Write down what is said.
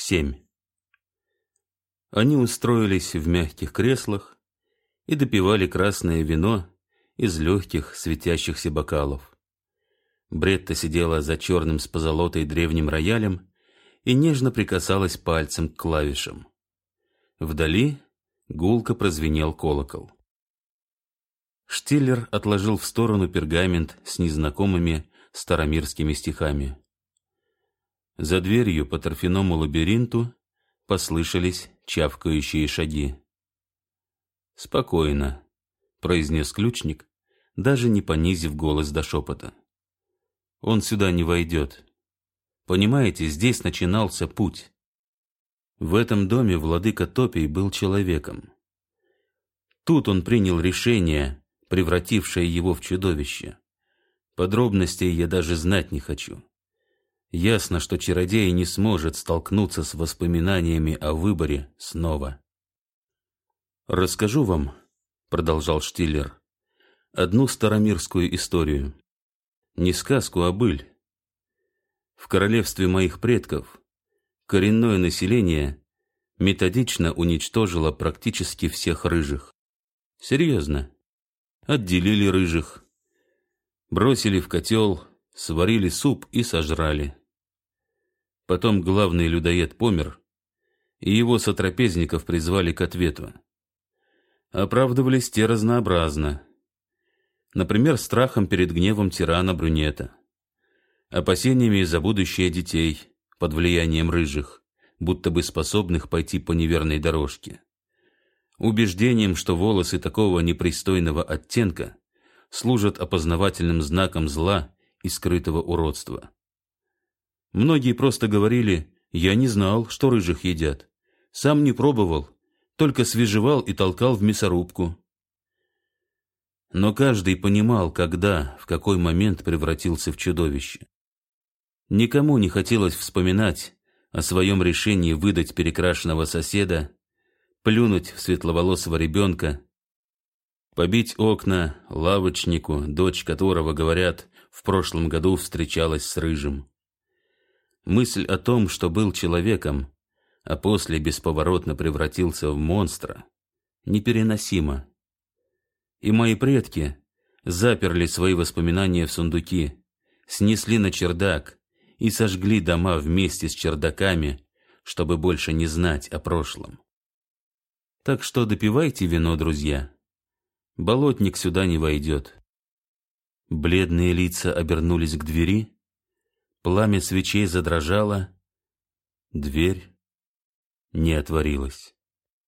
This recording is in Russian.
Семь. Они устроились в мягких креслах и допивали красное вино из легких светящихся бокалов. Бретта сидела за черным с позолотой древним роялем и нежно прикасалась пальцем к клавишам. Вдали гулко прозвенел колокол. Штиллер отложил в сторону пергамент с незнакомыми старомирскими стихами. За дверью по торфяному лабиринту послышались чавкающие шаги. «Спокойно», — произнес ключник, даже не понизив голос до шепота. «Он сюда не войдет. Понимаете, здесь начинался путь. В этом доме владыка Топий был человеком. Тут он принял решение, превратившее его в чудовище. Подробностей я даже знать не хочу. Ясно, что чародей не сможет столкнуться с воспоминаниями о выборе снова. «Расскажу вам», — продолжал Штиллер, — «одну старомирскую историю. Не сказку, а быль. В королевстве моих предков коренное население методично уничтожило практически всех рыжих. Серьезно. Отделили рыжих, бросили в котел, сварили суп и сожрали. Потом главный людоед помер, и его сотрапезников призвали к ответу. Оправдывались те разнообразно. Например, страхом перед гневом тирана Брюнета, опасениями за будущее детей под влиянием рыжих, будто бы способных пойти по неверной дорожке, убеждением, что волосы такого непристойного оттенка служат опознавательным знаком зла и скрытого уродства. Многие просто говорили, я не знал, что рыжих едят. Сам не пробовал, только свежевал и толкал в мясорубку. Но каждый понимал, когда, в какой момент превратился в чудовище. Никому не хотелось вспоминать о своем решении выдать перекрашенного соседа, плюнуть в светловолосого ребенка, побить окна лавочнику, дочь которого, говорят, в прошлом году встречалась с Рыжим. Мысль о том, что был человеком, а после бесповоротно превратился в монстра, непереносима. И мои предки заперли свои воспоминания в сундуки, снесли на чердак и сожгли дома вместе с чердаками, чтобы больше не знать о прошлом. Так что допивайте вино, друзья. Болотник сюда не войдет. Бледные лица обернулись к двери, Пламя свечей задрожало, дверь не отворилась.